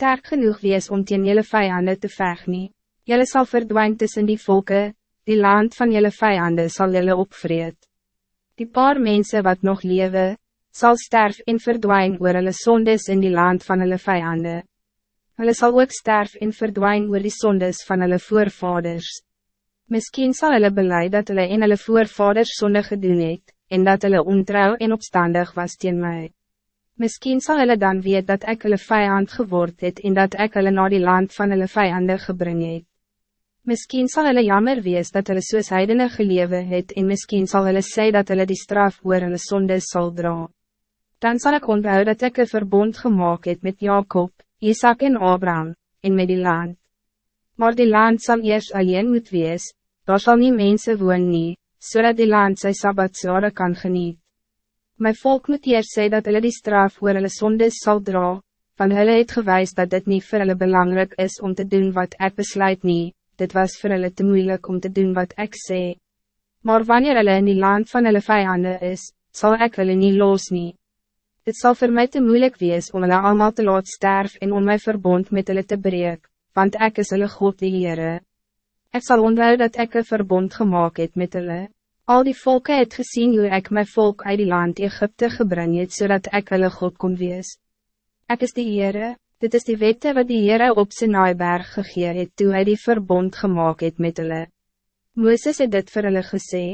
sterk genoeg wees om teen jylle vijanden te veg nie. Jylle sal verdwijn tussen die volken, die land van jylle vijanden zal jylle opvreed. Die paar mensen wat nog leven, zal sterf en verdwijn oor hulle sondes in die land van hulle vijanden. Hulle sal ook sterf en verdwijn oor die sondes van hulle voorvaders. Misschien zal hulle beleid dat hulle in hulle voorvaders sonde gedoen het, en dat hulle ontrouw en opstandig was teen mij. Misschien zal hulle dan weet dat ik hulle vijand geword het en dat ik hulle naar die land van hulle vijanden gebring het. Misschien zal hulle jammer wees dat hulle soos heidene gelewe het en misschien zal hulle sê dat hulle die straf oor hulle sonde sal dra. Dan zal ik onthou dat ik een verbond gemaakt het met Jacob, Isaac en Abraham, en met die land. Maar die land zal eerst alleen moet wees, daar zal niet mensen woon nie, zodat die land sy sabbatsjare kan geniet. My volk moet eerst sê dat hulle die straf oor hulle sondes sal dra, van hulle het gewys dat dit niet voor hulle belangrijk is om te doen wat ik besluit nie, dit was voor hulle te moeilijk om te doen wat ik sê. Maar wanneer hulle in die land van hulle vijanden is, zal ik hulle niet los nie. Dit zal voor mij te moeilijk wees om hulle allemaal te laat sterf en om mijn verbond met hulle te breek, want ik is hulle God die Heere. Ik zal onthou dat ik een verbond gemaakt het met hulle. Al die volken het gezien hoe ik mijn volk uit die land Egypte gebring het, zodat ik hulle God kon wees. Ik is die Heere, dit is die wette wat die Heere op zijn naaiberg gegeer het, toe hy die verbond gemaakt het met hulle. Mooses het dit vir hulle gesê,